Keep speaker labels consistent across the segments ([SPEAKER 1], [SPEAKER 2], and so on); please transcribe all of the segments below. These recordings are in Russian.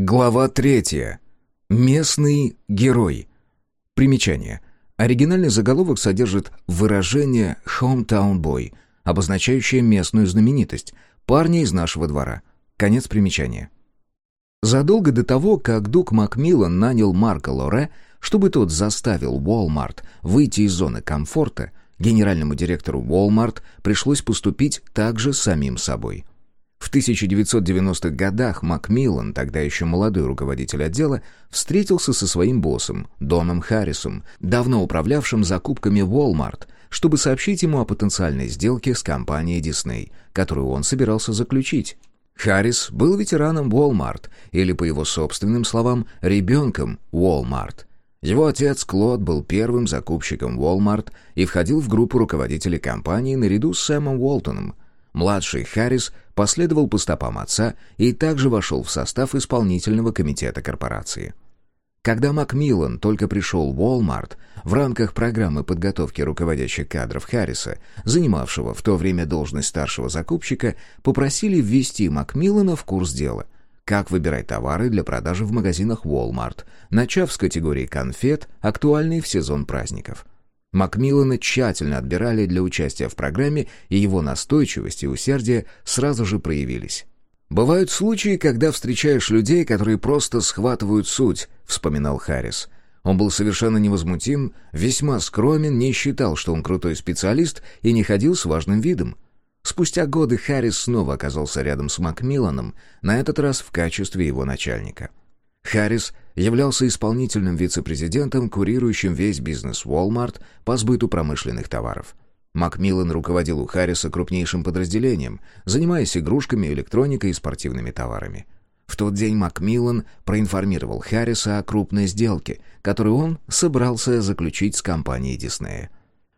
[SPEAKER 1] Глава третья. Местный герой. Примечание. Оригинальный заголовок содержит выражение «hometown boy», обозначающее местную знаменитость, парня из нашего двора. Конец примечания. Задолго до того, как Дук Макмиллан нанял Марка Лоре, чтобы тот заставил Walmart выйти из зоны комфорта, генеральному директору Walmart пришлось поступить так же самим собой – в 1990-х годах Макмиллан, тогда еще молодой руководитель отдела, встретился со своим боссом, Доном Харрисом, давно управлявшим закупками Walmart, чтобы сообщить ему о потенциальной сделке с компанией Disney, которую он собирался заключить. Харрис был ветераном Walmart, или, по его собственным словам, ребенком Walmart. Его отец Клод был первым закупщиком Walmart и входил в группу руководителей компании наряду с Сэмом Уолтоном – Младший Харрис последовал по стопам отца и также вошел в состав исполнительного комитета корпорации. Когда Макмиллан только пришел в Walmart, в рамках программы подготовки руководящих кадров Харриса, занимавшего в то время должность старшего закупщика, попросили ввести Макмиллана в курс дела – как выбирать товары для продажи в магазинах Walmart, начав с категории конфет, актуальной в сезон праздников – Макмиллана тщательно отбирали для участия в программе, и его настойчивость и усердие сразу же проявились. «Бывают случаи, когда встречаешь людей, которые просто схватывают суть», — вспоминал Харрис. Он был совершенно невозмутим, весьма скромен, не считал, что он крутой специалист и не ходил с важным видом. Спустя годы Харрис снова оказался рядом с Макмилланом, на этот раз в качестве его начальника. Харрис являлся исполнительным вице-президентом, курирующим весь бизнес Walmart по сбыту промышленных товаров. Макмиллан руководил у Харриса крупнейшим подразделением, занимаясь игрушками, электроникой и спортивными товарами. В тот день Макмиллан проинформировал Харриса о крупной сделке, которую он собрался заключить с компанией Диснея.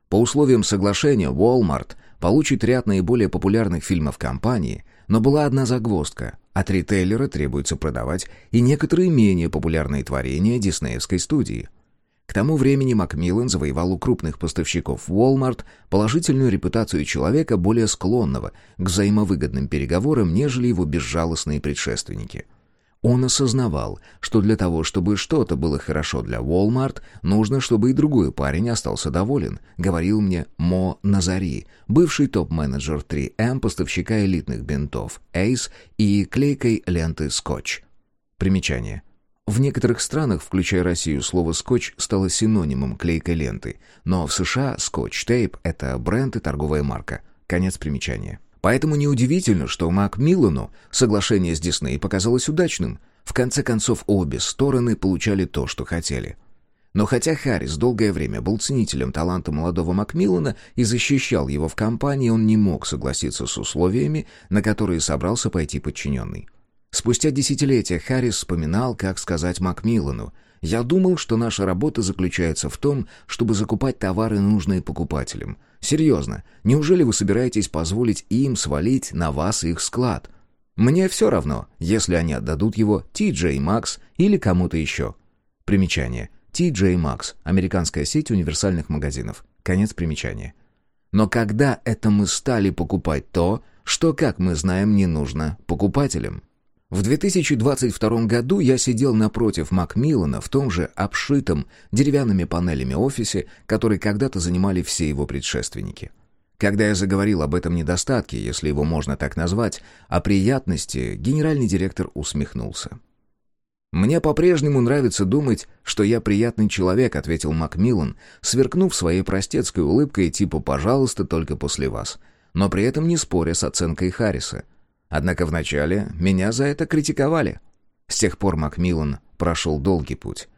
[SPEAKER 1] По условиям соглашения Walmart получит ряд наиболее популярных фильмов компании, но была одна загвоздка. От ритейлера требуется продавать и некоторые менее популярные творения диснеевской студии. К тому времени Макмиллан завоевал у крупных поставщиков Walmart положительную репутацию человека более склонного к взаимовыгодным переговорам, нежели его безжалостные предшественники – он осознавал, что для того, чтобы что-то было хорошо для Walmart, нужно, чтобы и другой парень остался доволен, говорил мне Мо Назари, бывший топ-менеджер 3M поставщика элитных бинтов Ace и клейкой ленты Скотч. Примечание. В некоторых странах, включая Россию, слово «скотч» стало синонимом клейкой ленты, но в США «скотч-тейп» — это бренд и торговая марка. Конец примечания. Поэтому неудивительно, что Макмиллану соглашение с Дисней показалось удачным. В конце концов, обе стороны получали то, что хотели. Но хотя Харрис долгое время был ценителем таланта молодого Макмиллана и защищал его в компании, он не мог согласиться с условиями, на которые собрался пойти подчиненный. Спустя десятилетия Харрис вспоминал, как сказать Макмиллану — я думал, что наша работа заключается в том, чтобы закупать товары, нужные покупателям. Серьезно, неужели вы собираетесь позволить им свалить на вас их склад? Мне все равно, если они отдадут его TJ Maxx или кому-то еще. Примечание. TJ Maxx – американская сеть универсальных магазинов. Конец примечания. Но когда это мы стали покупать то, что, как мы знаем, не нужно покупателям? В 2022 году я сидел напротив Макмиллана в том же обшитом деревянными панелями офисе, который когда-то занимали все его предшественники. Когда я заговорил об этом недостатке, если его можно так назвать, о приятности, генеральный директор усмехнулся. «Мне по-прежнему нравится думать, что я приятный человек», — ответил Макмиллан, сверкнув своей простецкой улыбкой типа «пожалуйста, только после вас», но при этом не споря с оценкой Харриса — Однако вначале меня за это критиковали. С тех пор Макмиллан прошел долгий путь.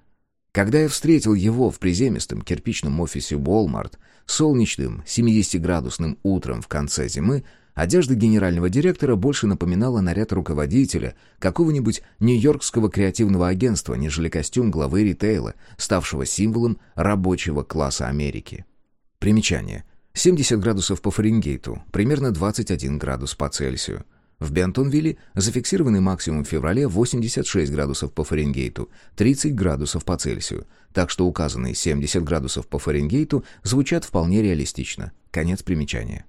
[SPEAKER 1] Когда я встретил его в приземистом кирпичном офисе Walmart солнечным 70-градусным утром в конце зимы, одежда генерального директора больше напоминала наряд руководителя какого-нибудь нью-йоркского креативного агентства, нежели костюм главы ритейла, ставшего символом рабочего класса Америки. Примечание. 70 градусов по Фаренгейту, примерно 21 градус по Цельсию. В Бентонвилле зафиксированный максимум в феврале 86 градусов по Фаренгейту, 30 градусов по Цельсию, так что указанные 70 градусов по Фаренгейту звучат вполне реалистично. Конец примечания.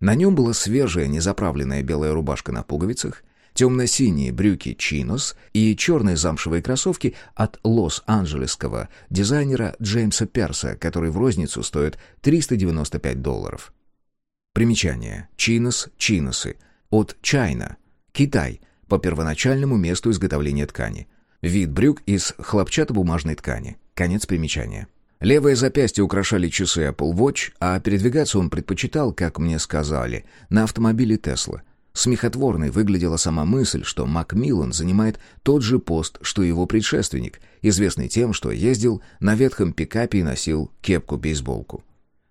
[SPEAKER 1] На нем была свежая, незаправленная белая рубашка на пуговицах, темно-синие брюки «Чинос» и черные замшевые кроссовки от лос-анджелесского дизайнера Джеймса Перса, которые в розницу стоят 395 долларов. Примечание. «Чинос», «Чиносы» от «Чайна», Китай, по первоначальному месту изготовления ткани. Вид брюк из хлопчатобумажной ткани. Конец примечания. Левое запястье украшали часы Apple Watch, а передвигаться он предпочитал, как мне сказали, на автомобиле Tesla. Смехотворной выглядела сама мысль, что Макмиллан занимает тот же пост, что его предшественник, известный тем, что ездил на ветхом пикапе и носил кепку-бейсболку.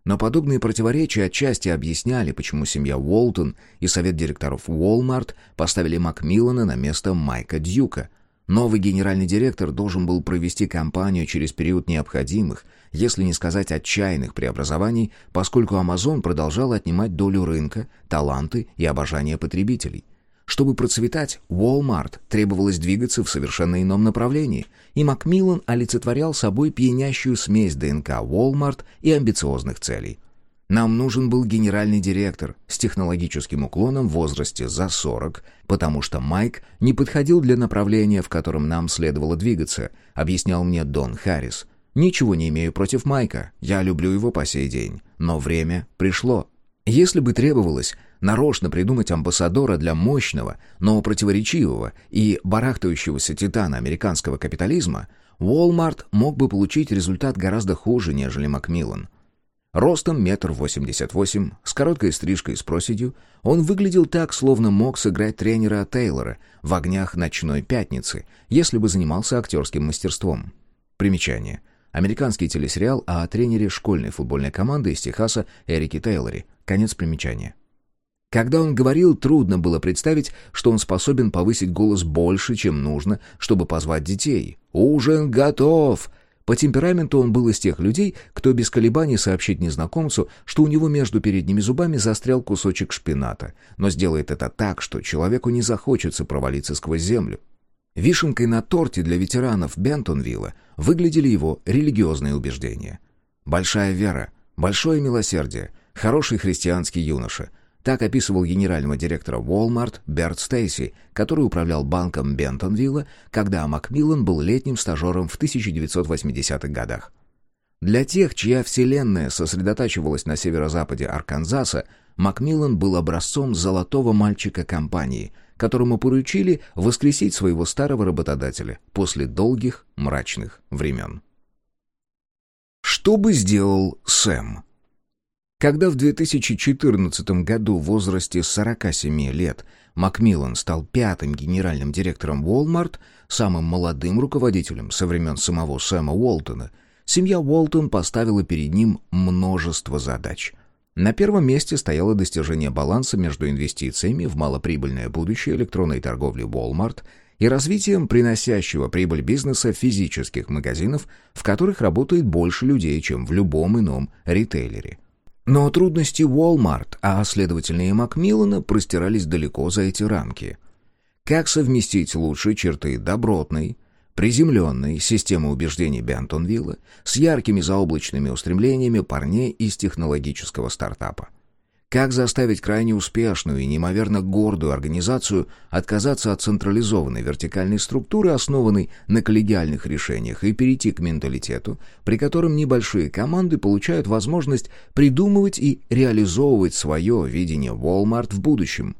[SPEAKER 1] Но подобные противоречия отчасти объясняли, почему семья Уолтон и совет директоров Walmart поставили Макмиллана на место Майка Дьюка. Новый генеральный директор должен был провести кампанию через период необходимых, если не сказать отчаянных преобразований, поскольку Amazon продолжал отнимать долю рынка, таланты и обожание потребителей. Чтобы процветать, Walmart требовалось двигаться в совершенно ином направлении, и Макмиллан олицетворял собой пьянящую смесь ДНК Walmart и амбициозных целей. Нам нужен был генеральный директор с технологическим уклоном в возрасте за 40, потому что Майк не подходил для направления, в котором нам следовало двигаться, объяснял мне Дон Харрис. Ничего не имею против Майка, я люблю его по сей день, но время пришло. Если бы требовалось нарочно придумать амбассадора для мощного, но противоречивого и барахтающегося титана американского капитализма, Walmart мог бы получить результат гораздо хуже, нежели Макмиллан. Ростом метр восемьдесят восемь, с короткой стрижкой с проседью, он выглядел так, словно мог сыграть тренера Тейлора в «Огнях ночной пятницы», если бы занимался актерским мастерством. Примечание. Американский телесериал о тренере школьной футбольной команды из Техаса Эрике Тейлоре. Конец примечания. Когда он говорил, трудно было представить, что он способен повысить голос больше, чем нужно, чтобы позвать детей. «Ужин готов!» По темпераменту он был из тех людей, кто без колебаний сообщит незнакомцу, что у него между передними зубами застрял кусочек шпината, но сделает это так, что человеку не захочется провалиться сквозь землю. Вишенкой на торте для ветеранов Бентонвилла выглядели его религиозные убеждения. Большая вера, большое милосердие, хороший христианский юноша. Так описывал генерального директора Walmart Берт Стейси, который управлял банком Бентонвилла, когда Макмиллан был летним стажером в 1980-х годах. Для тех, чья вселенная сосредотачивалась на северо-западе Арканзаса, Макмиллан был образцом золотого мальчика компании, которому поручили воскресить своего старого работодателя после долгих мрачных времен. Что бы сделал Сэм? Когда в 2014 году в возрасте 47 лет Макмиллан стал пятым генеральным директором Walmart, самым молодым руководителем со времен самого Сэма Уолтона, семья Уолтон поставила перед ним множество задач. На первом месте стояло достижение баланса между инвестициями в малоприбыльное будущее электронной торговли Walmart и развитием приносящего прибыль бизнеса физических магазинов, в которых работает больше людей, чем в любом ином ритейлере. Но трудности Walmart, а следовательно и Макмиллана, простирались далеко за эти рамки. Как совместить лучшие черты добротной, приземленной системы убеждений Бентонвилла с яркими заоблачными устремлениями парней из технологического стартапа? Как заставить крайне успешную и неимоверно гордую организацию отказаться от централизованной вертикальной структуры, основанной на коллегиальных решениях, и перейти к менталитету, при котором небольшие команды получают возможность придумывать и реализовывать свое видение Walmart в будущем?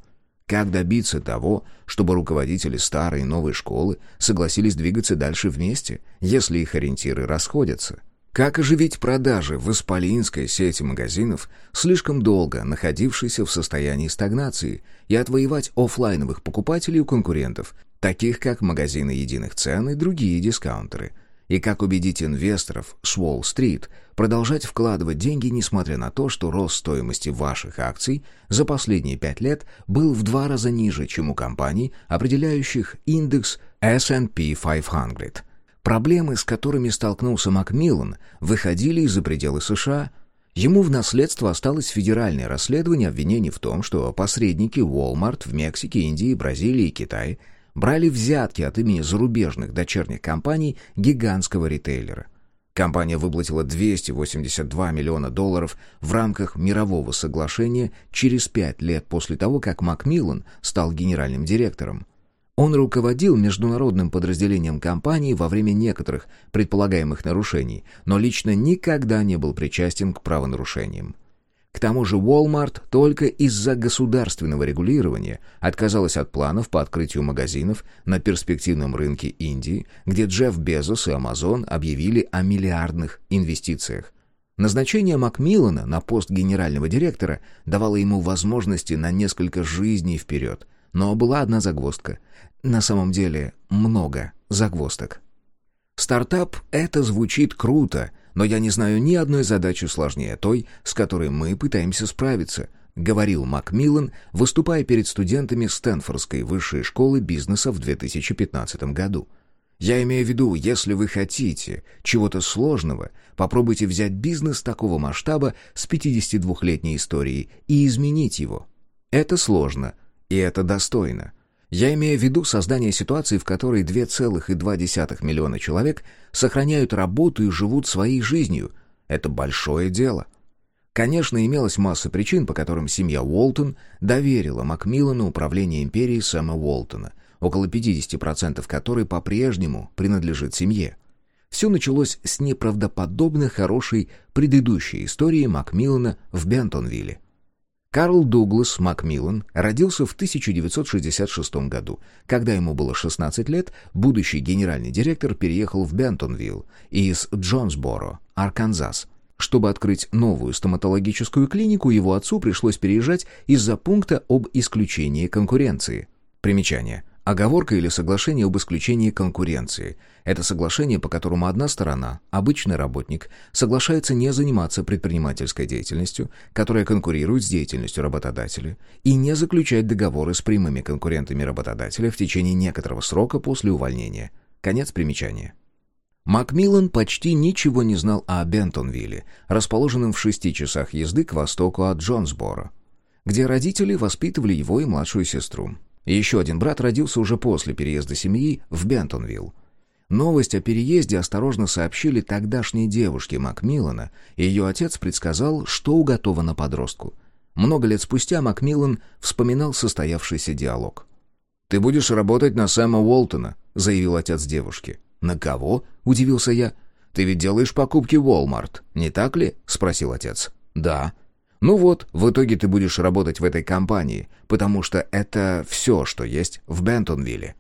[SPEAKER 1] Как добиться того, чтобы руководители старой и новой школы согласились двигаться дальше вместе, если их ориентиры расходятся? Как оживить продажи в исполинской сети магазинов, слишком долго находившейся в состоянии стагнации, и отвоевать офлайновых покупателей у конкурентов, таких как магазины единых цен и другие дискаунтеры? И как убедить инвесторов с Уолл-стрит продолжать вкладывать деньги, несмотря на то, что рост стоимости ваших акций за последние пять лет был в два раза ниже, чем у компаний, определяющих индекс S&P 500? Проблемы, с которыми столкнулся Макмиллан, выходили из-за пределы США. Ему в наследство осталось федеральное расследование обвинений в том, что посредники Walmart в Мексике, Индии, Бразилии и Китае брали взятки от имени зарубежных дочерних компаний гигантского ритейлера. Компания выплатила 282 миллиона долларов в рамках мирового соглашения через пять лет после того, как Макмиллан стал генеральным директором. Он руководил международным подразделением компании во время некоторых предполагаемых нарушений, но лично никогда не был причастен к правонарушениям. К тому же Walmart только из-за государственного регулирования отказалась от планов по открытию магазинов на перспективном рынке Индии, где Джефф Безос и Amazon объявили о миллиардных инвестициях. Назначение Макмиллана на пост генерального директора давало ему возможности на несколько жизней вперед, но была одна загвоздка. На самом деле много загвоздок. Стартап — это звучит круто, но я не знаю ни одной задачи сложнее той, с которой мы пытаемся справиться», — говорил Макмиллан, выступая перед студентами Стэнфордской высшей школы бизнеса в 2015 году. «Я имею в виду, если вы хотите чего-то сложного, попробуйте взять бизнес такого масштаба с 52-летней историей и изменить его. Это сложно, и это достойно. Я имею в виду создание ситуации, в которой 2,2 миллиона человек сохраняют работу и живут своей жизнью. Это большое дело. Конечно, имелась масса причин, по которым семья Уолтон доверила Макмиллану управление империей Сэма Уолтона, около 50% которой по-прежнему принадлежит семье. Все началось с неправдоподобно хорошей предыдущей истории Макмиллана в Бентонвилле – Карл Дуглас Макмиллан родился в 1966 году. Когда ему было 16 лет, будущий генеральный директор переехал в Бентонвилл из Джонсборо, Арканзас. Чтобы открыть новую стоматологическую клинику, его отцу пришлось переезжать из-за пункта об исключении конкуренции. Примечание. Оговорка или соглашение об исключении конкуренции – это соглашение, по которому одна сторона, обычный работник, соглашается не заниматься предпринимательской деятельностью, которая конкурирует с деятельностью работодателя, и не заключать договоры с прямыми конкурентами работодателя в течение некоторого срока после увольнения. Конец примечания. Макмиллан почти ничего не знал о Бентонвилле, расположенном в шести часах езды к востоку от Джонсборо, где родители воспитывали его и младшую сестру. Еще один брат родился уже после переезда семьи в Бентонвилл. Новость о переезде осторожно сообщили тогдашней девушке Макмиллана, и ее отец предсказал, что уготовано подростку. Много лет спустя Макмиллан вспоминал состоявшийся диалог. «Ты будешь работать на Сэма Уолтона», — заявил отец девушки. «На кого?» — удивился я. «Ты ведь делаешь покупки в Walmart, не так ли?» — спросил отец. «Да». Ну вот, в итоге ты будешь работать в этой компании, потому что это все, что есть в Бентонвилле.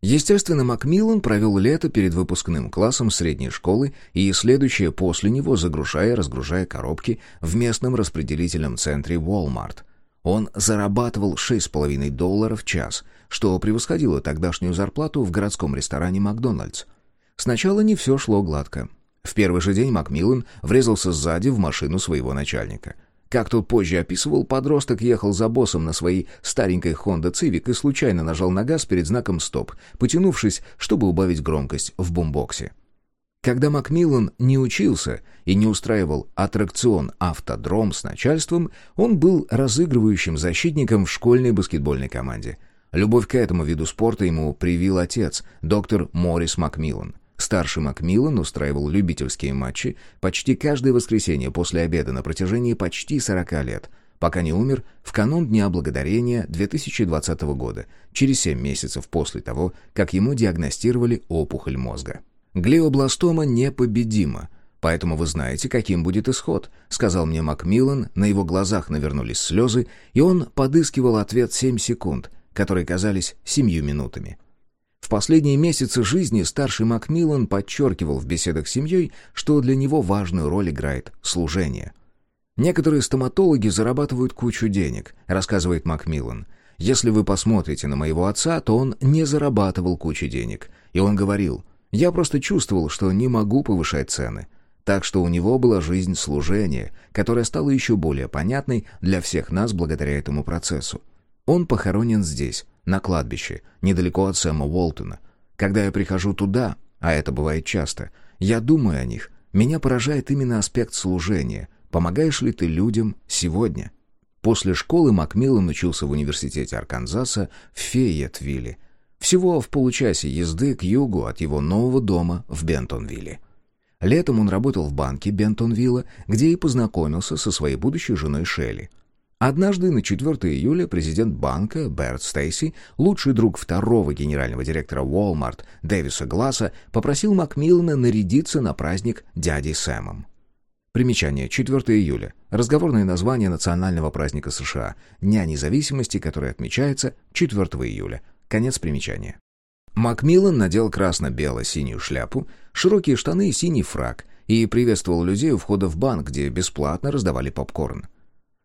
[SPEAKER 1] Естественно, Макмиллан провел лето перед выпускным классом средней школы и следующее после него, загружая и разгружая коробки в местном распределительном центре Walmart. Он зарабатывал 6,5 долларов в час, что превосходило тогдашнюю зарплату в городском ресторане «Макдональдс». Сначала не все шло гладко. В первый же день Макмиллан врезался сзади в машину своего начальника — как тут позже описывал, подросток ехал за боссом на своей старенькой Honda Civic и случайно нажал на газ перед знаком «Стоп», потянувшись, чтобы убавить громкость в бумбоксе. Когда Макмиллан не учился и не устраивал аттракцион «Автодром» с начальством, он был разыгрывающим защитником в школьной баскетбольной команде. Любовь к этому виду спорта ему привил отец, доктор Моррис Макмиллан. Старший Макмиллан устраивал любительские матчи почти каждое воскресенье после обеда на протяжении почти 40 лет, пока не умер в канун Дня Благодарения 2020 года, через 7 месяцев после того, как ему диагностировали опухоль мозга. Глиобластома непобедима, поэтому вы знаете, каким будет исход», — сказал мне Макмиллан, на его глазах навернулись слезы, и он подыскивал ответ 7 секунд, которые казались семью минутами. В последние месяцы жизни старший Макмиллан подчеркивал в беседах с семьей, что для него важную роль играет служение. «Некоторые стоматологи зарабатывают кучу денег», — рассказывает Макмиллан. «Если вы посмотрите на моего отца, то он не зарабатывал кучу денег. И он говорил, я просто чувствовал, что не могу повышать цены». Так что у него была жизнь служения, которая стала еще более понятной для всех нас благодаря этому процессу. Он похоронен здесь, на кладбище, недалеко от Сэма Уолтона. Когда я прихожу туда, а это бывает часто, я думаю о них. Меня поражает именно аспект служения. Помогаешь ли ты людям сегодня? После школы Макмиллан учился в университете Арканзаса в Фейетвилле. Всего в получасе езды к югу от его нового дома в Бентонвилле. Летом он работал в банке Бентонвилла, где и познакомился со своей будущей женой Шелли. Однажды на 4 июля президент банка Берт Стейси, лучший друг второго генерального директора Walmart Дэвиса Гласса, попросил Макмиллана нарядиться на праздник дяди Сэмом. Примечание. 4 июля. Разговорное название национального праздника США. Дня независимости, который отмечается 4 июля. Конец примечания. Макмиллан надел красно-бело-синюю шляпу, широкие штаны и синий фраг и приветствовал людей у входа в банк, где бесплатно раздавали попкорн.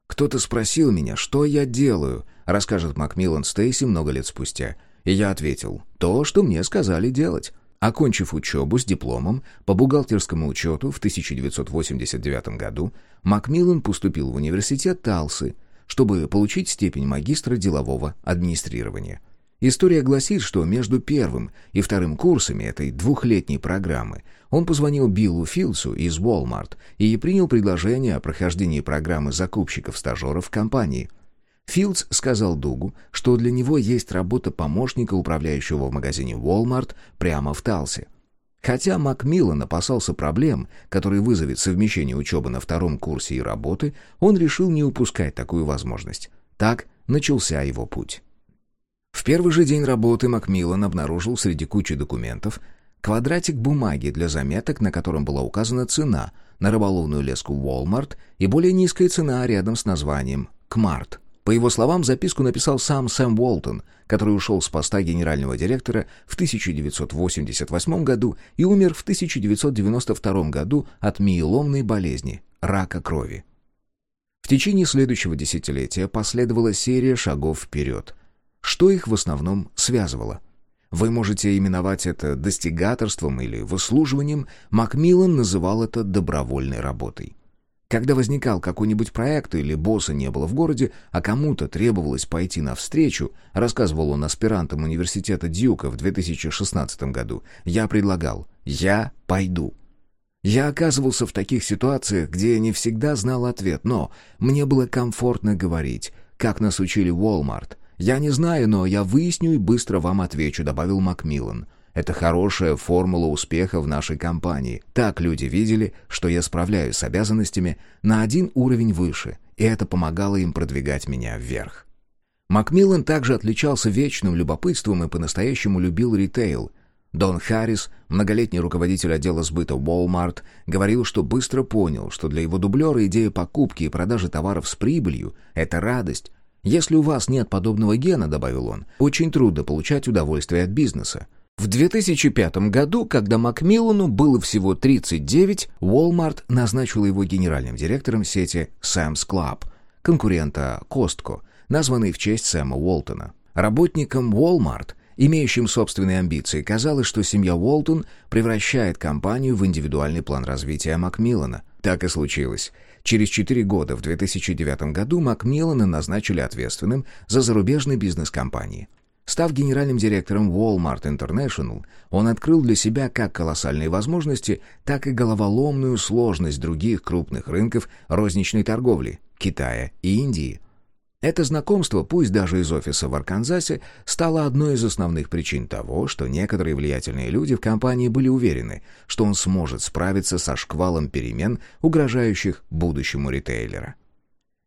[SPEAKER 1] «Кто-то спросил меня, что я делаю», — расскажет Макмиллан Стейси много лет спустя. И я ответил, «То, что мне сказали делать». Окончив учебу с дипломом по бухгалтерскому учету в 1989 году, Макмиллан поступил в университет Талсы, чтобы получить степень магистра делового администрирования. История гласит, что между первым и вторым курсами этой двухлетней программы он позвонил Биллу Филдсу из Walmart и принял предложение о прохождении программы закупщиков-стажеров в компании. Филдс сказал Дугу, что для него есть работа помощника управляющего в магазине Walmart прямо в Талсе. Хотя Макмиллан опасался проблем, которые вызовет совмещение учебы на втором курсе и работы, он решил не упускать такую возможность. Так начался его путь. В первый же день работы Макмиллан обнаружил среди кучи документов квадратик бумаги для заметок, на котором была указана цена на рыболовную леску Walmart и более низкая цена рядом с названием «Кмарт». По его словам, записку написал сам Сэм Уолтон, который ушел с поста генерального директора в 1988 году и умер в 1992 году от миеломной болезни – рака крови. В течение следующего десятилетия последовала серия шагов вперед – что их в основном связывало? Вы можете именовать это достигаторством или выслуживанием, Макмиллан называл это добровольной работой. Когда возникал какой-нибудь проект или босса не было в городе, а кому-то требовалось пойти навстречу, рассказывал он аспирантам университета Дьюка в 2016 году, я предлагал «я пойду». Я оказывался в таких ситуациях, где не всегда знал ответ, но мне было комфортно говорить, как нас учили Walmart – «Я не знаю, но я выясню и быстро вам отвечу», — добавил Макмиллан. «Это хорошая формула успеха в нашей компании. Так люди видели, что я справляюсь с обязанностями на один уровень выше, и это помогало им продвигать меня вверх». Макмиллан также отличался вечным любопытством и по-настоящему любил ритейл. Дон Харрис, многолетний руководитель отдела сбыта Walmart, говорил, что быстро понял, что для его дублера идея покупки и продажи товаров с прибылью — это радость, если у вас нет подобного гена, добавил он, очень трудно получать удовольствие от бизнеса. В 2005 году, когда Макмиллану было всего 39, Walmart назначил его генеральным директором сети Sam's Club, конкурента Costco, названной в честь Сэма Уолтона. Работникам Walmart, имеющим собственные амбиции, казалось, что семья Уолтон превращает компанию в индивидуальный план развития Макмиллана. Так и случилось. Через четыре года, в 2009 году, Макмиллана назначили ответственным за зарубежный бизнес компании. Став генеральным директором Walmart International, он открыл для себя как колоссальные возможности, так и головоломную сложность других крупных рынков розничной торговли – Китая и Индии – это знакомство, пусть даже из офиса в Арканзасе, стало одной из основных причин того, что некоторые влиятельные люди в компании были уверены, что он сможет справиться со шквалом перемен, угрожающих будущему ритейлера.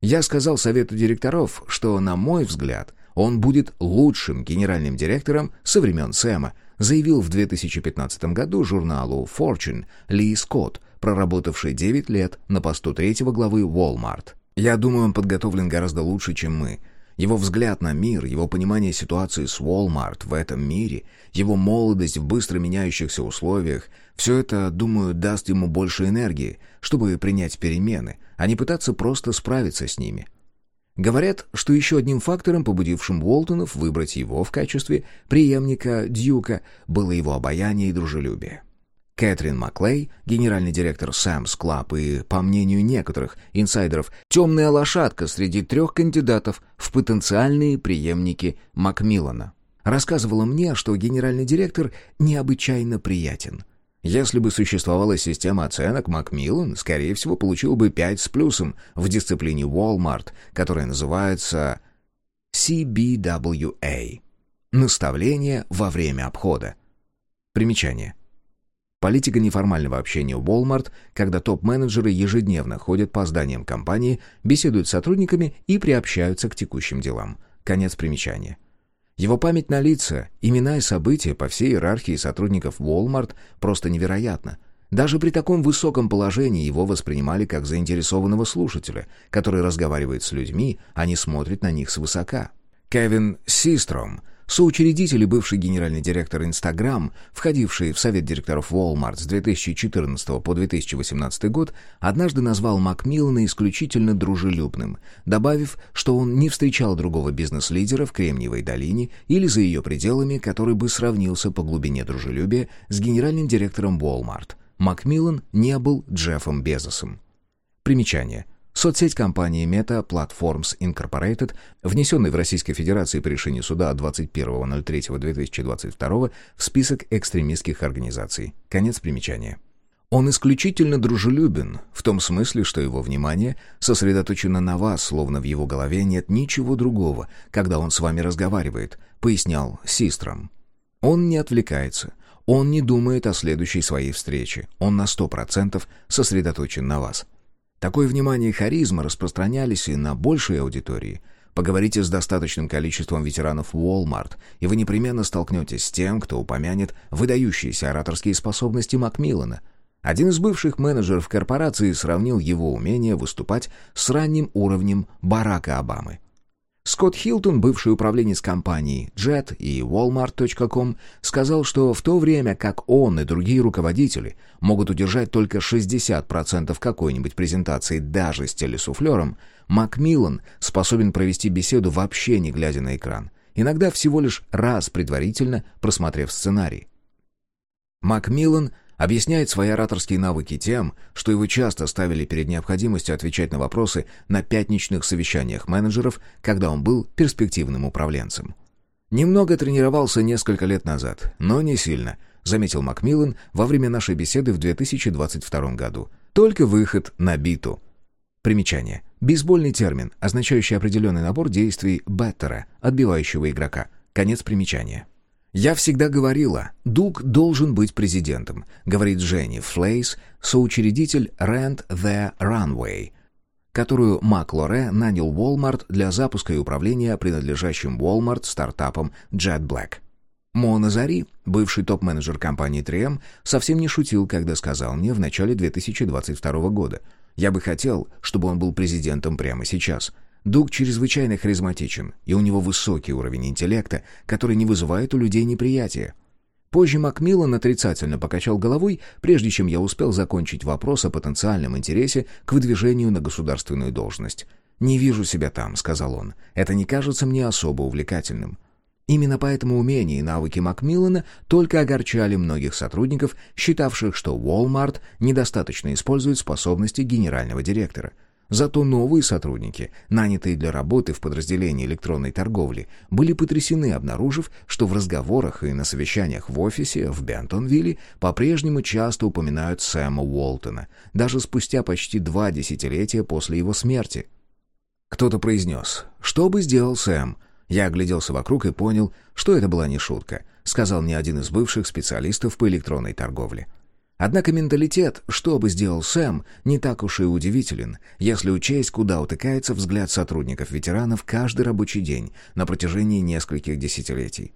[SPEAKER 1] Я сказал совету директоров, что, на мой взгляд, он будет лучшим генеральным директором со времен Сэма, заявил в 2015 году журналу Fortune Ли Скотт, проработавший 9 лет на посту третьего главы Walmart. Я думаю, он подготовлен гораздо лучше, чем мы. Его взгляд на мир, его понимание ситуации с Walmart в этом мире, его молодость в быстро меняющихся условиях — все это, думаю, даст ему больше энергии, чтобы принять перемены, а не пытаться просто справиться с ними. Говорят, что еще одним фактором, побудившим Уолтонов выбрать его в качестве преемника Дьюка, было его обаяние и дружелюбие. Кэтрин Маклей, генеральный директор Sam's Club и, по мнению некоторых инсайдеров, темная лошадка среди трех кандидатов в потенциальные преемники Макмиллана. Рассказывала мне, что генеральный директор необычайно приятен. Если бы существовала система оценок, Макмиллан, скорее всего, получил бы 5 с плюсом в дисциплине Walmart, которая называется CBWA – наставление во время обхода. Примечание. Политика неформального общения Walmart, когда топ-менеджеры ежедневно ходят по зданиям компании, беседуют с сотрудниками и приобщаются к текущим делам. Конец примечания. Его память на лица, имена и события по всей иерархии сотрудников Walmart просто невероятна. Даже при таком высоком положении его воспринимали как заинтересованного слушателя, который разговаривает с людьми, а не смотрит на них свысока. Кевин Систром Соучредитель и бывший генеральный директор Instagram, входивший в совет директоров Walmart с 2014 по 2018 год, однажды назвал Макмиллана исключительно дружелюбным, добавив, что он не встречал другого бизнес-лидера в Кремниевой долине или за ее пределами, который бы сравнился по глубине дружелюбия с генеральным директором Walmart. Макмиллан не был Джеффом Безосом. Примечание. Соцсеть компании Meta Platforms Incorporated, внесенной в Российской Федерации по решению суда от 21.03.2022 в список экстремистских организаций. Конец примечания. Он исключительно дружелюбен, в том смысле, что его внимание сосредоточено на вас, словно в его голове нет ничего другого, когда он с вами разговаривает, пояснял Систром. Он не отвлекается, он не думает о следующей своей встрече, он на сто процентов сосредоточен на вас. Такое внимание и харизма распространялись и на большей аудитории. Поговорите с достаточным количеством ветеранов Walmart, и вы непременно столкнетесь с тем, кто упомянет выдающиеся ораторские способности Макмиллана. Один из бывших менеджеров корпорации сравнил его умение выступать с ранним уровнем Барака Обамы. Скотт Хилтон, бывший управленец компаний Jet и Walmart.com, сказал, что в то время как он и другие руководители могут удержать только 60% какой-нибудь презентации даже с телесуфлером, Макмиллан способен провести беседу вообще не глядя на экран, иногда всего лишь раз предварительно просмотрев сценарий. Макмиллан объясняет свои ораторские навыки тем, что его часто ставили перед необходимостью отвечать на вопросы на пятничных совещаниях менеджеров, когда он был перспективным управленцем. «Немного тренировался несколько лет назад, но не сильно», заметил Макмиллан во время нашей беседы в 2022 году. «Только выход на биту». Примечание. Бейсбольный термин, означающий определенный набор действий беттера, отбивающего игрока. Конец примечания. «Я всегда говорила, Дуг должен быть президентом», говорит Дженни Флейс, соучредитель Rent the Runway, которую Мак Лоре нанял Walmart для запуска и управления принадлежащим Walmart стартапом Jet Black. Мо Назари, бывший топ-менеджер компании 3M, совсем не шутил, когда сказал мне в начале 2022 года. «Я бы хотел, чтобы он был президентом прямо сейчас. Дуг чрезвычайно харизматичен, и у него высокий уровень интеллекта, который не вызывает у людей неприятия. Позже Макмиллан отрицательно покачал головой, прежде чем я успел закончить вопрос о потенциальном интересе к выдвижению на государственную должность. «Не вижу себя там», — сказал он. «Это не кажется мне особо увлекательным». Именно поэтому умения и навыки Макмиллана только огорчали многих сотрудников, считавших, что Walmart недостаточно использует способности генерального директора — Зато новые сотрудники, нанятые для работы в подразделении электронной торговли, были потрясены, обнаружив, что в разговорах и на совещаниях в офисе в Бентонвилле по-прежнему часто упоминают Сэма Уолтона, даже спустя почти два десятилетия после его смерти. Кто-то произнес «Что бы сделал Сэм?» Я огляделся вокруг и понял, что это была не шутка, сказал мне один из бывших специалистов по электронной торговле. Однако менталитет, что бы сделал Сэм, не так уж и удивителен, если учесть, куда утыкается взгляд сотрудников-ветеранов каждый рабочий день на протяжении нескольких десятилетий.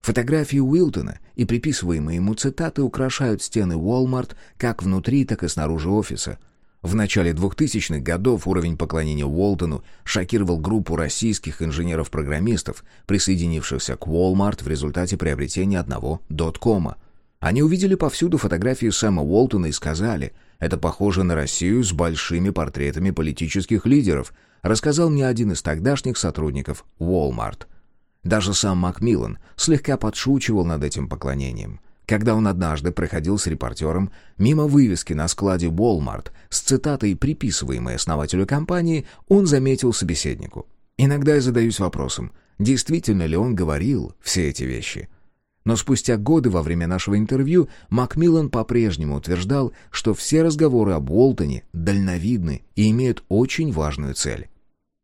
[SPEAKER 1] Фотографии Уилтона и приписываемые ему цитаты украшают стены Walmart как внутри, так и снаружи офиса. В начале 2000-х годов уровень поклонения Уолтону шокировал группу российских инженеров-программистов, присоединившихся к Walmart в результате приобретения одного доткома. Они увидели повсюду фотографии Сэма Уолтона и сказали, это похоже на Россию с большими портретами политических лидеров, рассказал мне один из тогдашних сотрудников Walmart. Даже сам Макмиллан слегка подшучивал над этим поклонением. Когда он однажды проходил с репортером мимо вывески на складе Walmart с цитатой, приписываемой основателю компании, он заметил собеседнику. «Иногда я задаюсь вопросом, действительно ли он говорил все эти вещи?» Но спустя годы во время нашего интервью Макмиллан по-прежнему утверждал, что все разговоры об Уолтоне дальновидны и имеют очень важную цель.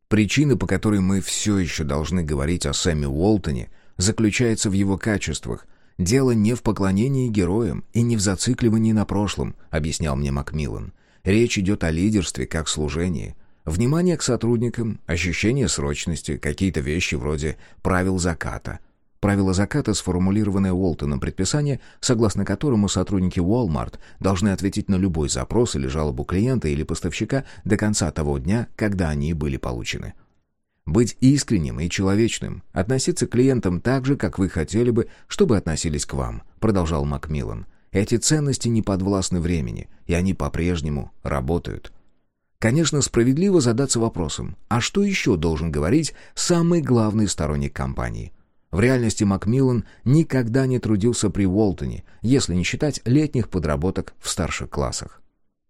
[SPEAKER 1] Причина, по которой мы все еще должны говорить о Сэме Уолтоне, заключается в его качествах, «Дело не в поклонении героям и не в зацикливании на прошлом», — объяснял мне Макмиллан. «Речь идет о лидерстве как служении. Внимание к сотрудникам, ощущение срочности, какие-то вещи вроде правил заката. Правила заката сформулированное Уолтоном предписание, согласно которому сотрудники Walmart должны ответить на любой запрос или жалобу клиента или поставщика до конца того дня, когда они были получены. Быть искренним и человечным, относиться к клиентам так же, как вы хотели бы, чтобы относились к вам, продолжал Макмиллан. Эти ценности не подвластны времени, и они по-прежнему работают. Конечно, справедливо задаться вопросом, а что еще должен говорить самый главный сторонник компании? В реальности Макмиллан никогда не трудился при Уолтоне, если не считать летних подработок в старших классах.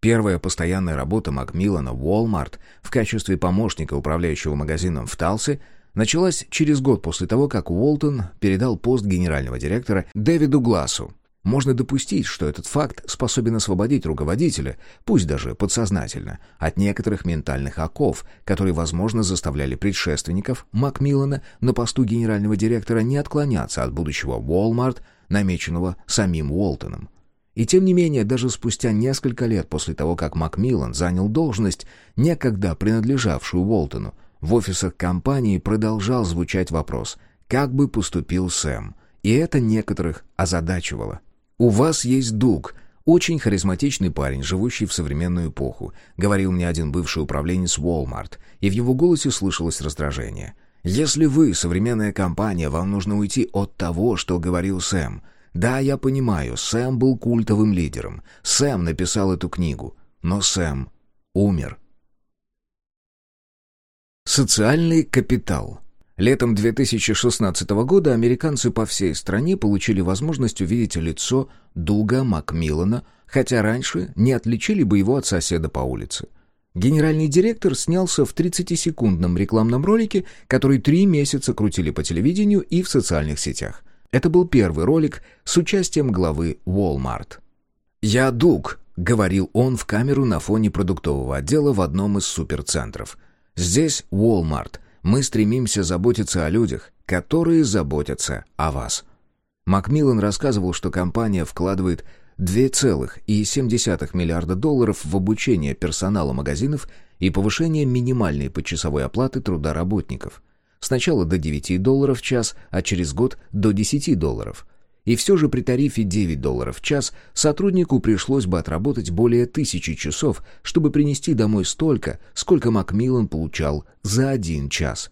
[SPEAKER 1] Первая постоянная работа Макмиллана в Walmart в качестве помощника управляющего магазином в Талсе началась через год после того, как Уолтон передал пост генерального директора Дэвиду Глассу, можно допустить, что этот факт способен освободить руководителя, пусть даже подсознательно, от некоторых ментальных оков, которые, возможно, заставляли предшественников Макмиллана на посту генерального директора не отклоняться от будущего Walmart, намеченного самим Уолтоном. И тем не менее, даже спустя несколько лет после того, как Макмиллан занял должность, некогда принадлежавшую Уолтону, в офисах компании продолжал звучать вопрос «Как бы поступил Сэм?» И это некоторых озадачивало. «У вас есть Дуг, очень харизматичный парень, живущий в современную эпоху», говорил мне один бывший управленец Walmart, и в его голосе слышалось раздражение. «Если вы, современная компания, вам нужно уйти от того, что говорил Сэм. Да, я понимаю, Сэм был культовым лидером. Сэм написал эту книгу. Но Сэм умер». Социальный капитал Летом 2016 года американцы по всей стране получили возможность увидеть лицо Дуга Макмиллана, хотя раньше не отличили бы его от соседа по улице. Генеральный директор снялся в 30-секундном рекламном ролике, который три месяца крутили по телевидению и в социальных сетях. Это был первый ролик с участием главы Walmart. «Я Дуг», — говорил он в камеру на фоне продуктового отдела в одном из суперцентров. «Здесь Walmart — мы стремимся заботиться о людях, которые заботятся о вас. Макмиллан рассказывал, что компания вкладывает 2,7 миллиарда долларов в обучение персонала магазинов и повышение минимальной почасовой оплаты труда работников. Сначала до 9 долларов в час, а через год до 10 долларов – и все же при тарифе 9 долларов в час сотруднику пришлось бы отработать более тысячи часов, чтобы принести домой столько, сколько Макмиллан получал за один час.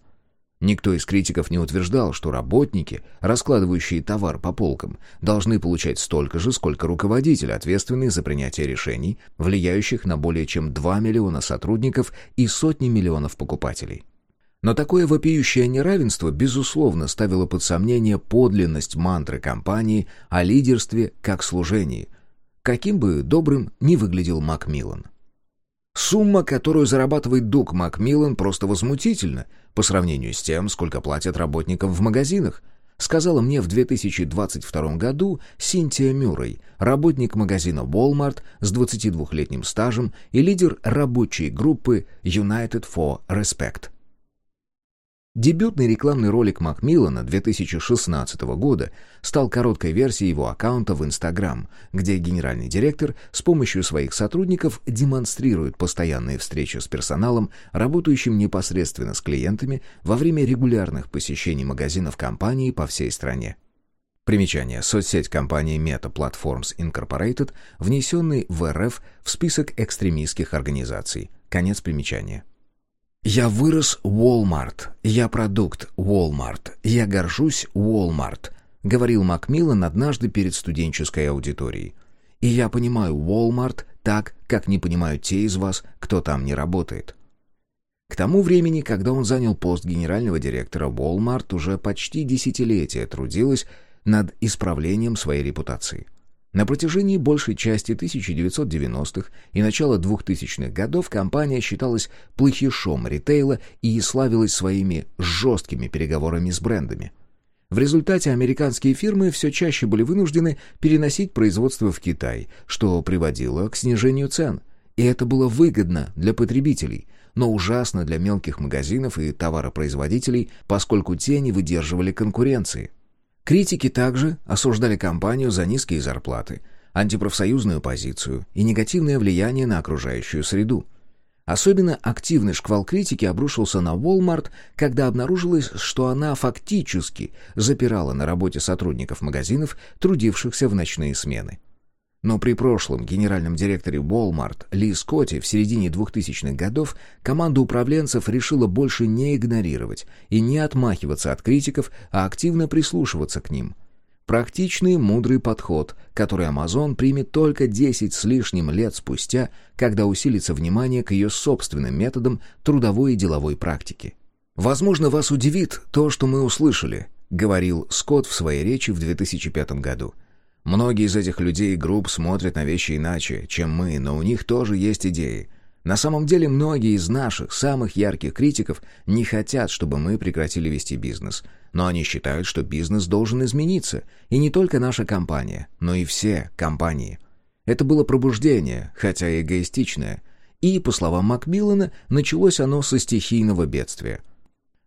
[SPEAKER 1] Никто из критиков не утверждал, что работники, раскладывающие товар по полкам, должны получать столько же, сколько руководитель, ответственный за принятие решений, влияющих на более чем 2 миллиона сотрудников и сотни миллионов покупателей. Но такое вопиющее неравенство, безусловно, ставило под сомнение подлинность мантры компании о лидерстве как служении, каким бы добрым ни выглядел Макмиллан. Сумма, которую зарабатывает Дуг Макмиллан, просто возмутительна по сравнению с тем, сколько платят работникам в магазинах, сказала мне в 2022 году Синтия Мюррей, работник магазина Walmart с 22-летним стажем и лидер рабочей группы United for Respect. Дебютный рекламный ролик Макмиллана 2016 года стал короткой версией его аккаунта в Instagram, где генеральный директор с помощью своих сотрудников демонстрирует постоянные встречи с персоналом, работающим непосредственно с клиентами во время регулярных посещений магазинов компании по всей стране. Примечание. Соцсеть компании Meta Platforms Incorporated, внесенный в РФ в список экстремистских организаций. Конец примечания. Я вырос Walmart. Я продукт Walmart. Я горжусь Walmart, говорил Макмиллан однажды перед студенческой аудиторией. И я понимаю Walmart так, как не понимают те из вас, кто там не работает. К тому времени, когда он занял пост генерального директора Walmart, уже почти десятилетие трудилась над исправлением своей репутации. На протяжении большей части 1990-х и начала 2000-х годов компания считалась плохишом ритейла и славилась своими жесткими переговорами с брендами. В результате американские фирмы все чаще были вынуждены переносить производство в Китай, что приводило к снижению цен. И это было выгодно для потребителей, но ужасно для мелких магазинов и товаропроизводителей, поскольку те не выдерживали конкуренции. Критики также осуждали компанию за низкие зарплаты, антипрофсоюзную позицию и негативное влияние на окружающую среду. Особенно активный шквал критики обрушился на Walmart, когда обнаружилось, что она фактически запирала на работе сотрудников магазинов, трудившихся в ночные смены. Но при прошлом генеральном директоре Walmart Ли Скотти в середине 2000-х годов команда управленцев решила больше не игнорировать и не отмахиваться от критиков, а активно прислушиваться к ним. Практичный, мудрый подход, который Amazon примет только 10 с лишним лет спустя, когда усилится внимание к ее собственным методам трудовой и деловой практики. «Возможно, вас удивит то, что мы услышали», — говорил Скотт в своей речи в 2005 году. Многие из этих людей и групп смотрят на вещи иначе, чем мы, но у них тоже есть идеи. На самом деле многие из наших самых ярких критиков не хотят, чтобы мы прекратили вести бизнес. Но они считают, что бизнес должен измениться. И не только наша компания, но и все компании. Это было пробуждение, хотя и эгоистичное. И, по словам Макмиллана, началось оно со стихийного бедствия.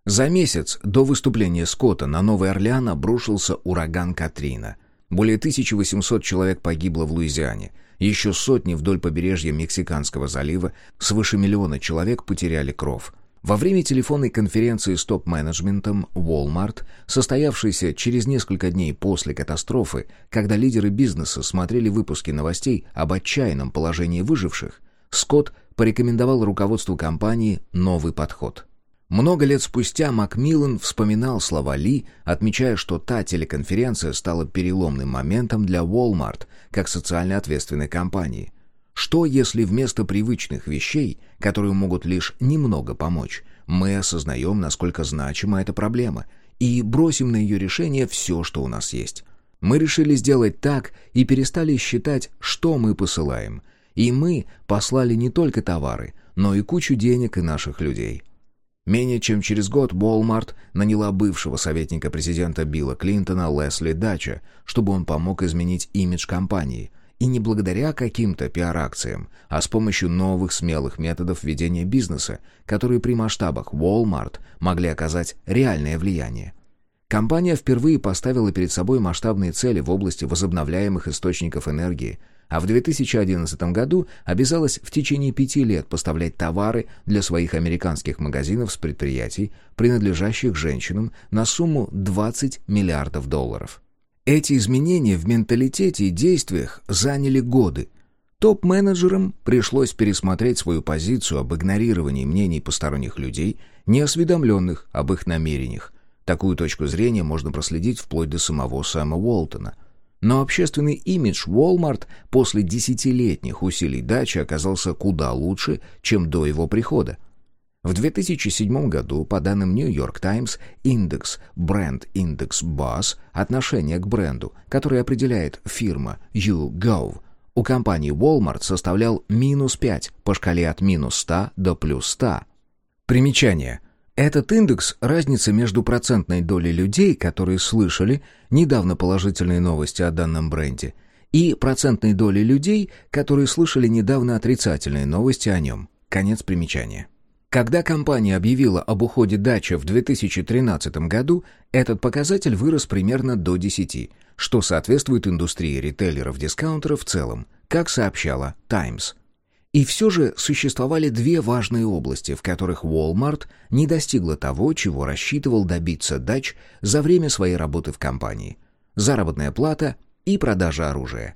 [SPEAKER 1] За месяц до выступления Скотта на Новый Орлеан обрушился ураган Катрина – более 1800 человек погибло в Луизиане. Еще сотни вдоль побережья Мексиканского залива, свыше миллиона человек потеряли кров. Во время телефонной конференции с топ-менеджментом Walmart, состоявшейся через несколько дней после катастрофы, когда лидеры бизнеса смотрели выпуски новостей об отчаянном положении выживших, Скотт порекомендовал руководству компании новый подход – много лет спустя Макмиллан вспоминал слова Ли, отмечая, что та телеконференция стала переломным моментом для Walmart как социально ответственной компании. Что, если вместо привычных вещей, которые могут лишь немного помочь, мы осознаем, насколько значима эта проблема, и бросим на ее решение все, что у нас есть? Мы решили сделать так и перестали считать, что мы посылаем. И мы послали не только товары, но и кучу денег и наших людей – Менее чем через год Walmart наняла бывшего советника президента Билла Клинтона Лесли Дача, чтобы он помог изменить имидж компании. И не благодаря каким-то пиар-акциям, а с помощью новых смелых методов ведения бизнеса, которые при масштабах Walmart могли оказать реальное влияние. Компания впервые поставила перед собой масштабные цели в области возобновляемых источников энергии – а в 2011 году обязалась в течение пяти лет поставлять товары для своих американских магазинов с предприятий, принадлежащих женщинам, на сумму 20 миллиардов долларов. Эти изменения в менталитете и действиях заняли годы. Топ-менеджерам пришлось пересмотреть свою позицию об игнорировании мнений посторонних людей, неосведомленных об их намерениях. Такую точку зрения можно проследить вплоть до самого Сэма Уолтона – но общественный имидж Walmart после десятилетних усилий дачи оказался куда лучше, чем до его прихода. В 2007 году, по данным New York Times, индекс Brand Index Buzz, отношение к бренду, который определяет фирма YouGov, у компании Walmart составлял минус 5 по шкале от минус 100 до плюс 100. Примечание – этот индекс – разница между процентной долей людей, которые слышали недавно положительные новости о данном бренде, и процентной долей людей, которые слышали недавно отрицательные новости о нем. Конец примечания. Когда компания объявила об уходе дачи в 2013 году, этот показатель вырос примерно до 10, что соответствует индустрии ритейлеров-дискаунтеров в целом, как сообщала Times – и все же существовали две важные области, в которых Walmart не достигла того, чего рассчитывал добиться дач за время своей работы в компании. Заработная плата и продажа оружия.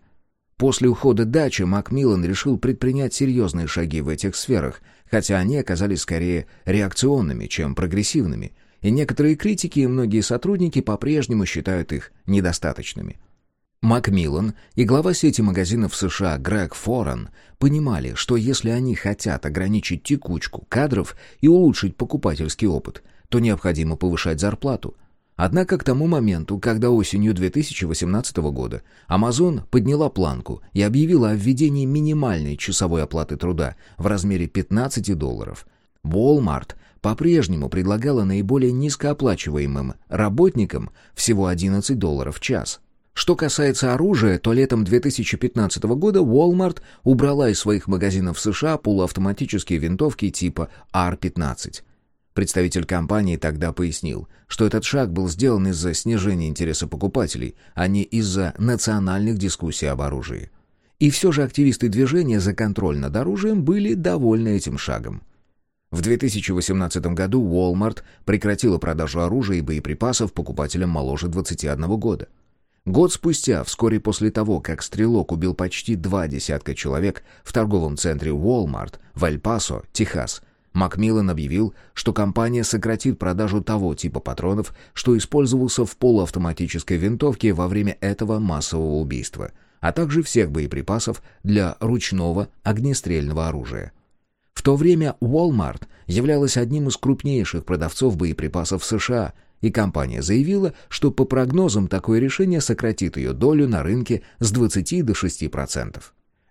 [SPEAKER 1] После ухода дачи Макмиллан решил предпринять серьезные шаги в этих сферах, хотя они оказались скорее реакционными, чем прогрессивными, и некоторые критики и многие сотрудники по-прежнему считают их недостаточными. Макмиллан и глава сети магазинов США Грег Форан понимали, что если они хотят ограничить текучку кадров и улучшить покупательский опыт, то необходимо повышать зарплату. Однако к тому моменту, когда осенью 2018 года Amazon подняла планку и объявила о введении минимальной часовой оплаты труда в размере 15 долларов, Walmart по-прежнему предлагала наиболее низкооплачиваемым работникам всего 11 долларов в час – что касается оружия, то летом 2015 года Walmart убрала из своих магазинов США полуавтоматические винтовки типа R-15. Представитель компании тогда пояснил, что этот шаг был сделан из-за снижения интереса покупателей, а не из-за национальных дискуссий об оружии. И все же активисты движения за контроль над оружием были довольны этим шагом. В 2018 году Walmart прекратила продажу оружия и боеприпасов покупателям моложе 21 года. Год спустя, вскоре после того, как стрелок убил почти два десятка человек в торговом центре Walmart в Эль-Пасо, Техас, Макмиллан объявил, что компания сократит продажу того типа патронов, что использовался в полуавтоматической винтовке во время этого массового убийства, а также всех боеприпасов для ручного огнестрельного оружия. В то время Walmart являлась одним из крупнейших продавцов боеприпасов США, и компания заявила, что по прогнозам такое решение сократит ее долю на рынке с 20 до 6%.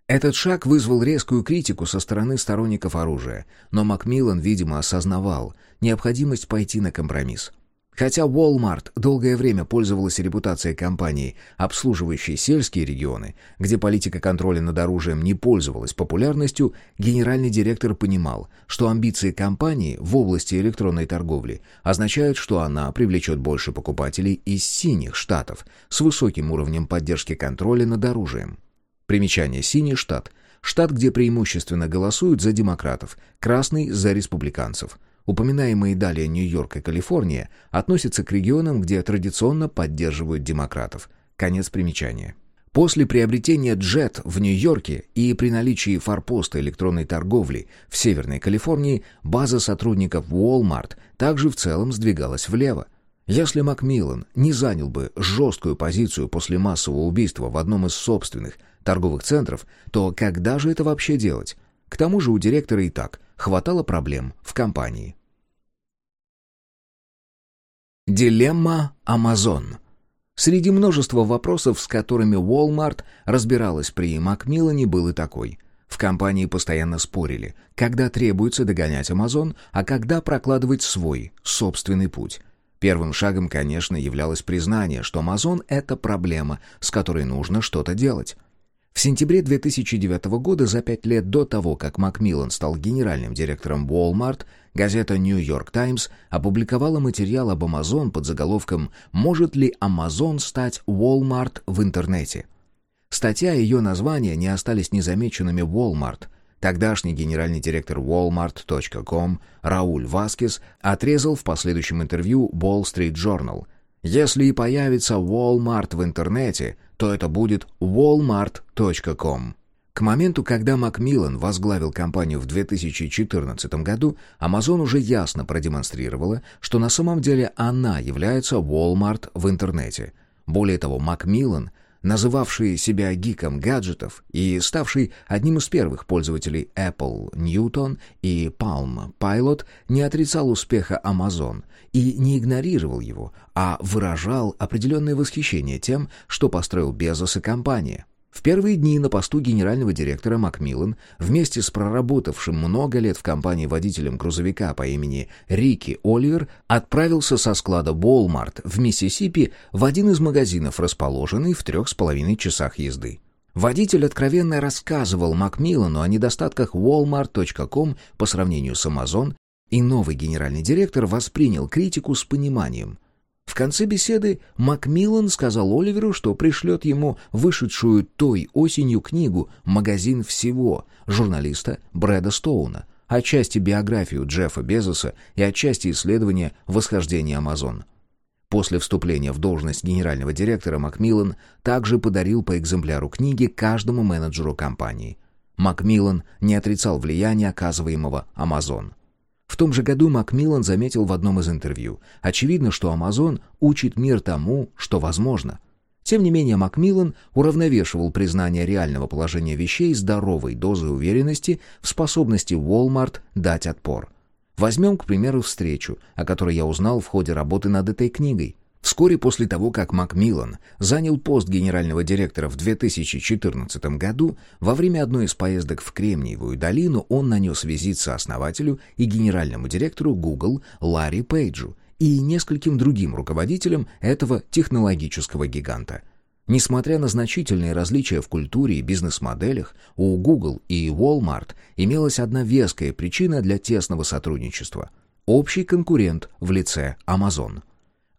[SPEAKER 1] Этот шаг вызвал резкую критику со стороны сторонников оружия, но Макмиллан, видимо, осознавал необходимость пойти на компромисс. Хотя Walmart долгое время пользовалась репутацией компании, обслуживающей сельские регионы, где политика контроля над оружием не пользовалась популярностью, генеральный директор понимал, что амбиции компании в области электронной торговли означают, что она привлечет больше покупателей из синих штатов с высоким уровнем поддержки контроля над оружием. Примечание «Синий штат» — штат, где преимущественно голосуют за демократов, красный — за республиканцев. Упоминаемые далее Нью-Йорк и Калифорния относятся к регионам, где традиционно поддерживают демократов. Конец примечания. После приобретения Jet в Нью-Йорке и при наличии форпоста электронной торговли в Северной Калифорнии база сотрудников Walmart также в целом сдвигалась влево. Если Макмиллан не занял бы жесткую позицию после массового убийства в одном из собственных торговых центров, то когда же это вообще делать? К тому же у директора и так хватало проблем в компании. Дилемма Amazon. Среди множества вопросов, с которыми Walmart разбиралась при Макмиллане, был и такой. В компании постоянно спорили, когда требуется догонять Amazon, а когда прокладывать свой, собственный путь. Первым шагом, конечно, являлось признание, что Amazon — это проблема, с которой нужно что-то делать. В сентябре 2009 года, за пять лет до того, как Макмиллан стал генеральным директором Walmart, газета New York Times опубликовала материал об Amazon под заголовком «Может ли Amazon стать Walmart в интернете?». Статья и ее название не остались незамеченными Walmart. Тогдашний генеральный директор Walmart.com Рауль Васкес отрезал в последующем интервью Wall Street Journal – если и появится Walmart в интернете, то это будет walmart.com. К моменту, когда Макмиллан возглавил компанию в 2014 году, Amazon уже ясно продемонстрировала, что на самом деле она является Walmart в интернете. Более того, Макмиллан называвший себя гиком гаджетов и ставший одним из первых пользователей Apple Newton и Palm Pilot, не отрицал успеха Amazon и не игнорировал его, а выражал определенное восхищение тем, что построил Безос и компания. В первые дни на посту генерального директора Макмиллан вместе с проработавшим много лет в компании водителем грузовика по имени Рики Оливер отправился со склада Walmart в Миссисипи в один из магазинов, расположенный в трех с половиной часах езды. Водитель откровенно рассказывал Макмиллану о недостатках Walmart.com по сравнению с Amazon, и новый генеральный директор воспринял критику с пониманием. В конце беседы Макмиллан сказал Оливеру, что пришлет ему вышедшую той осенью книгу «Магазин всего» журналиста Брэда Стоуна, отчасти биографию Джеффа Безоса и отчасти исследование восхождения Амазон. После вступления в должность генерального директора Макмиллан также подарил по экземпляру книги каждому менеджеру компании. Макмиллан не отрицал влияния, оказываемого Амазон. В том же году Макмиллан заметил в одном из интервью. Очевидно, что Amazon учит мир тому, что возможно. Тем не менее, Макмиллан уравновешивал признание реального положения вещей здоровой дозой уверенности в способности Walmart дать отпор. Возьмем, к примеру, встречу, о которой я узнал в ходе работы над этой книгой. Вскоре после того, как Макмиллан занял пост генерального директора в 2014 году, во время одной из поездок в Кремниевую долину он нанес визит сооснователю и генеральному директору Google Ларри Пейджу и нескольким другим руководителям этого технологического гиганта. Несмотря на значительные различия в культуре и бизнес-моделях, у Google и Walmart имелась одна веская причина для тесного сотрудничества – общий конкурент в лице Amazon.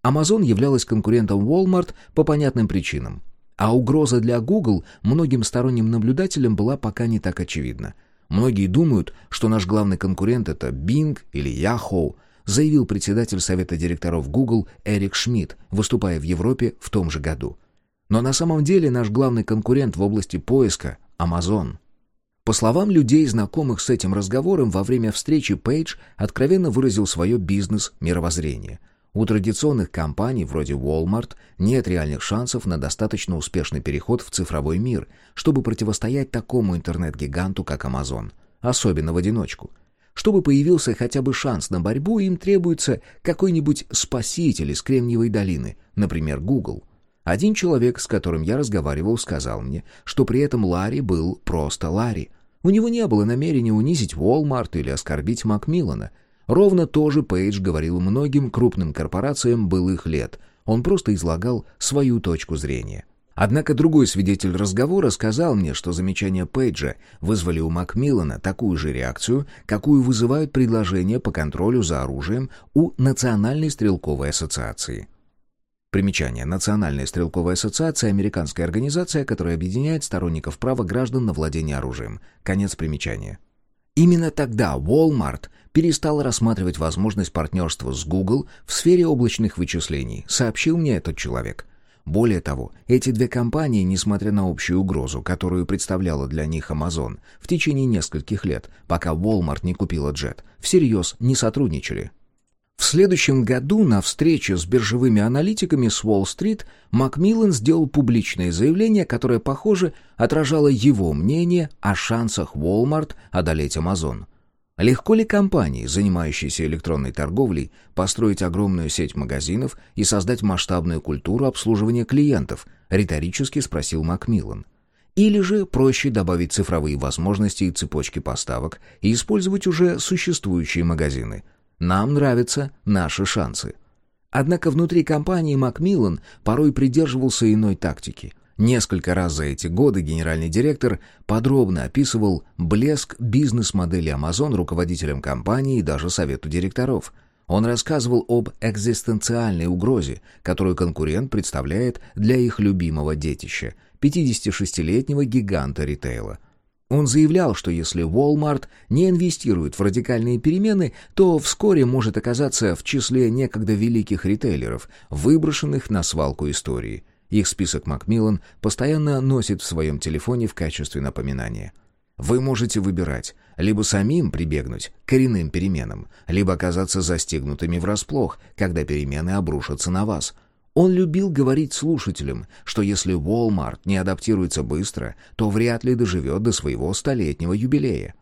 [SPEAKER 1] Amazon являлась конкурентом Walmart по понятным причинам. А угроза для Google многим сторонним наблюдателям была пока не так очевидна. Многие думают, что наш главный конкурент это Bing или Yahoo, заявил председатель совета директоров Google Эрик Шмидт, выступая в Европе в том же году. Но на самом деле наш главный конкурент в области поиска — Amazon. По словам людей, знакомых с этим разговором, во время встречи Пейдж откровенно выразил свое бизнес-мировоззрение. У традиционных компаний вроде Walmart нет реальных шансов на достаточно успешный переход в цифровой мир, чтобы противостоять такому интернет-гиганту, как Amazon, особенно в одиночку. Чтобы появился хотя бы шанс на борьбу, им требуется какой-нибудь спаситель из Кремниевой долины, например, Google – один человек, с которым я разговаривал, сказал мне, что при этом Ларри был просто Ларри. У него не было намерения унизить Walmart или оскорбить Макмиллана. Ровно то же Пейдж говорил многим крупным корпорациям былых лет. Он просто излагал свою точку зрения. Однако другой свидетель разговора сказал мне, что замечания Пейджа вызвали у Макмиллана такую же реакцию, какую вызывают предложения по контролю за оружием у Национальной стрелковой ассоциации. Примечание. Национальная стрелковая ассоциация – американская организация, которая объединяет сторонников права граждан на владение оружием. Конец примечания. Именно тогда Walmart перестал рассматривать возможность партнерства с Google в сфере облачных вычислений, сообщил мне этот человек. Более того, эти две компании, несмотря на общую угрозу, которую представляла для них Amazon, в течение нескольких лет, пока Walmart не купила Jet, всерьез не сотрудничали. В следующем году на встрече с биржевыми аналитиками с Уолл-стрит Макмиллан сделал публичное заявление, которое, похоже, отражало его мнение о шансах Walmart одолеть Amazon. Легко ли компании, занимающейся электронной торговлей, построить огромную сеть магазинов и создать масштабную культуру обслуживания клиентов? риторически спросил Макмиллан. Или же проще добавить цифровые возможности и цепочки поставок и использовать уже существующие магазины – нам нравятся наши шансы. Однако внутри компании Макмиллан порой придерживался иной тактики. Несколько раз за эти годы генеральный директор подробно описывал блеск бизнес-модели Amazon руководителям компании и даже совету директоров. Он рассказывал об экзистенциальной угрозе, которую конкурент представляет для их любимого детища – 56-летнего гиганта ритейла – он заявлял, что если Walmart не инвестирует в радикальные перемены, то вскоре может оказаться в числе некогда великих ритейлеров, выброшенных на свалку истории. Их список Макмиллан постоянно носит в своем телефоне в качестве напоминания. Вы можете выбирать, либо самим прибегнуть к коренным переменам, либо оказаться застигнутыми врасплох, когда перемены обрушатся на вас – он любил говорить слушателям, что если Walmart не адаптируется быстро, то вряд ли доживет до своего столетнего юбилея.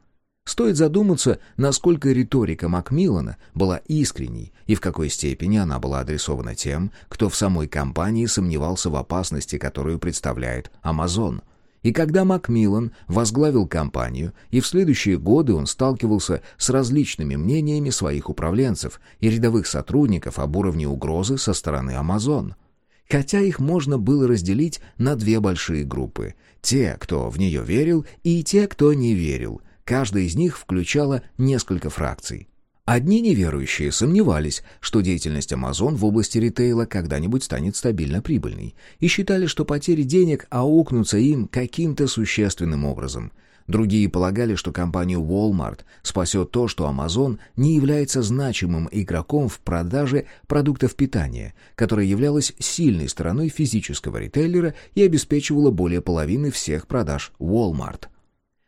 [SPEAKER 1] Стоит задуматься, насколько риторика Макмиллана была искренней и в какой степени она была адресована тем, кто в самой компании сомневался в опасности, которую представляет Amazon – и когда Макмиллан возглавил компанию, и в следующие годы он сталкивался с различными мнениями своих управленцев и рядовых сотрудников об уровне угрозы со стороны Amazon. Хотя их можно было разделить на две большие группы. Те, кто в нее верил, и те, кто не верил. Каждая из них включала несколько фракций. Одни неверующие сомневались, что деятельность Amazon в области ритейла когда-нибудь станет стабильно прибыльной, и считали, что потери денег аукнутся им каким-то существенным образом. Другие полагали, что компанию Walmart спасет то, что Amazon не является значимым игроком в продаже продуктов питания, которая являлась сильной стороной физического ритейлера и обеспечивала более половины всех продаж Walmart.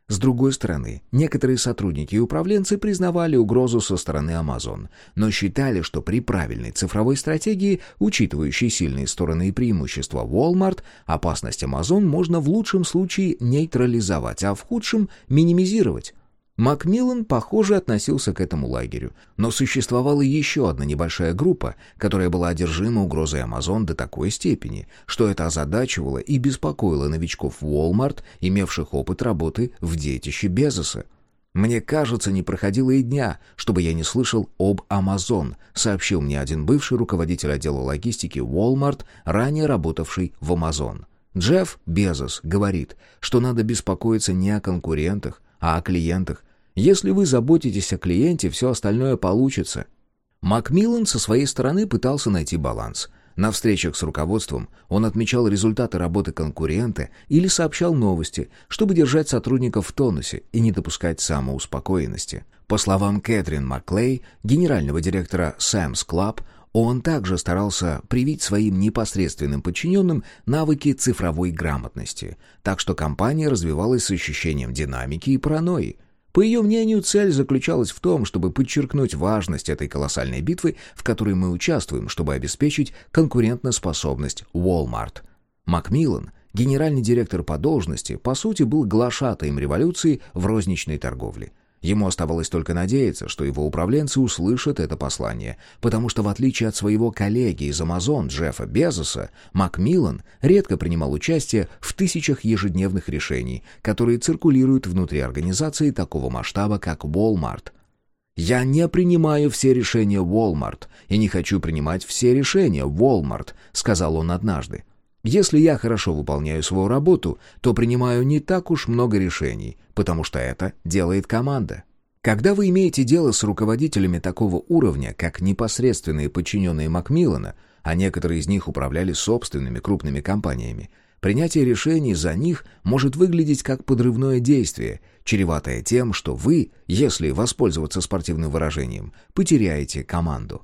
[SPEAKER 1] С другой стороны, некоторые сотрудники и управленцы признавали угрозу со стороны Amazon, но считали, что при правильной цифровой стратегии, учитывающей сильные стороны и преимущества Walmart, опасность Amazon можно в лучшем случае нейтрализовать, а в худшем — минимизировать. Макмиллан, похоже, относился к этому лагерю. Но существовала еще одна небольшая группа, которая была одержима угрозой Amazon до такой степени, что это озадачивало и беспокоило новичков Walmart, имевших опыт работы в детище Безоса. «Мне кажется, не проходило и дня, чтобы я не слышал об Amazon», сообщил мне один бывший руководитель отдела логистики Walmart, ранее работавший в Amazon. Джефф Безос говорит, что надо беспокоиться не о конкурентах, а о клиентах. Если вы заботитесь о клиенте, все остальное получится. Макмиллан со своей стороны пытался найти баланс. На встречах с руководством он отмечал результаты работы конкурента или сообщал новости, чтобы держать сотрудников в тонусе и не допускать самоуспокоенности. По словам Кэтрин Маклей, генерального директора Sam's Club, он также старался привить своим непосредственным подчиненным навыки цифровой грамотности, так что компания развивалась с ощущением динамики и паранойи. По ее мнению, цель заключалась в том, чтобы подчеркнуть важность этой колоссальной битвы, в которой мы участвуем, чтобы обеспечить конкурентоспособность Walmart. Макмиллан, генеральный директор по должности, по сути был глашатаем революции в розничной торговле – Ему оставалось только надеяться, что его управленцы услышат это послание, потому что в отличие от своего коллеги из Amazon Джеффа Безоса, Макмиллан редко принимал участие в тысячах ежедневных решений, которые циркулируют внутри организации такого масштаба, как Walmart. «Я не принимаю все решения Walmart и не хочу принимать все решения Walmart», — сказал он однажды. Если я хорошо выполняю свою работу, то принимаю не так уж много решений, потому что это делает команда. Когда вы имеете дело с руководителями такого уровня, как непосредственные подчиненные Макмиллана, а некоторые из них управляли собственными крупными компаниями, принятие решений за них может выглядеть как подрывное действие, чреватое тем, что вы, если воспользоваться спортивным выражением, потеряете команду.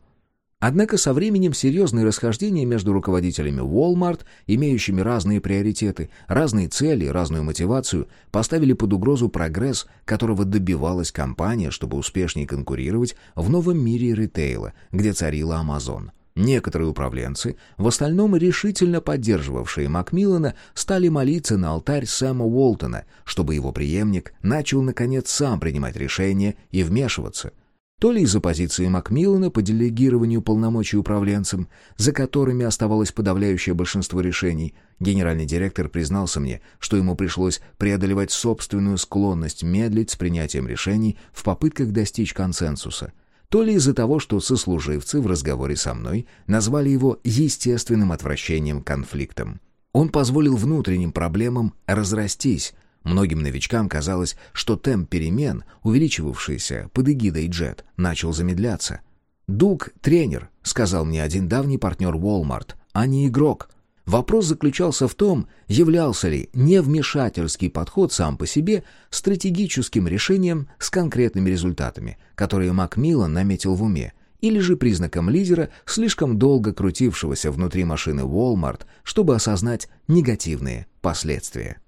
[SPEAKER 1] Однако со временем серьезные расхождения между руководителями Walmart, имеющими разные приоритеты, разные цели, разную мотивацию, поставили под угрозу прогресс, которого добивалась компания, чтобы успешнее конкурировать в новом мире ритейла, где царила Amazon. Некоторые управленцы, в остальном решительно поддерживавшие Макмиллана, стали молиться на алтарь Сэма Уолтона, чтобы его преемник начал, наконец, сам принимать решения и вмешиваться – то ли из-за позиции Макмиллана по делегированию полномочий управленцам, за которыми оставалось подавляющее большинство решений, генеральный директор признался мне, что ему пришлось преодолевать собственную склонность медлить с принятием решений в попытках достичь консенсуса, то ли из-за того, что сослуживцы в разговоре со мной назвали его естественным отвращением к конфликтам. Он позволил внутренним проблемам разрастись, Многим новичкам казалось, что темп перемен, увеличивавшийся под эгидой Джет, начал замедляться. «Дуг — тренер», — сказал мне один давний партнер Walmart, а не игрок. Вопрос заключался в том, являлся ли невмешательский подход сам по себе стратегическим решением с конкретными результатами, которые Макмиллан наметил в уме, или же признаком лидера, слишком долго крутившегося внутри машины Walmart, чтобы осознать негативные последствия.